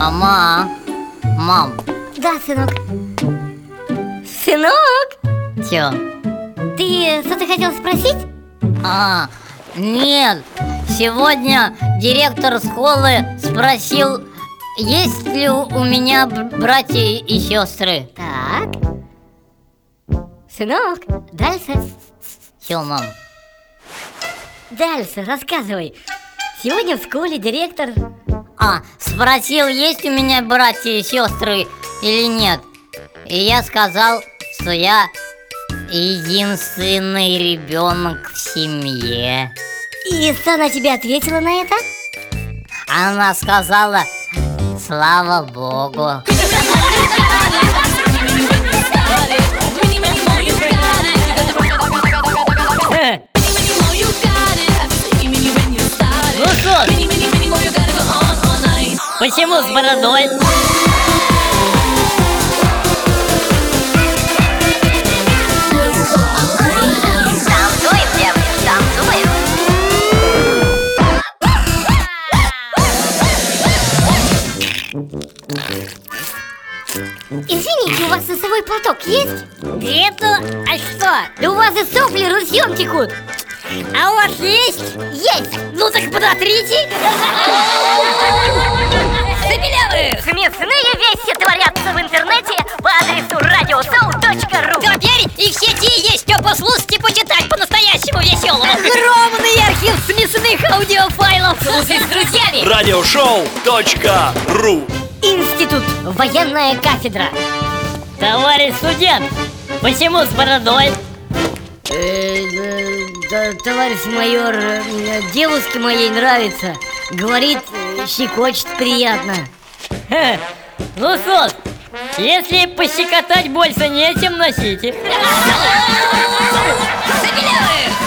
Мам, Да, сынок Сынок, чё? ты что-то хотел спросить? А, нет, сегодня директор школы спросил, есть ли у меня братья и сестры. Так Сынок, дальше Чё, мам? Дальше, рассказывай Сегодня в школе директор А, спросил, есть у меня братья и сестры или нет. И я сказал, что я единственный ребенок в семье. И что она тебе ответила на это? Она сказала, слава богу. Почему с бородой? Извините, у вас носовой платок есть? Это, а что? Да у вас и сопли ручьем текут А у вас есть? Есть! Ну так подотрите! и в сети есть что послушать и почитать по-настоящему веселому Огромный архив смешных аудиофайлов. Слушай с друзьями. Радиошоу.ру Институт Военная кафедра. Товарищ студент, почему с бородой? Э, Товарищ майор, э, девушке моей нравится. Говорит, э, щекочет приятно. Хе, Ну что ж, если пощекотать больше нечем, носите. Забелевых!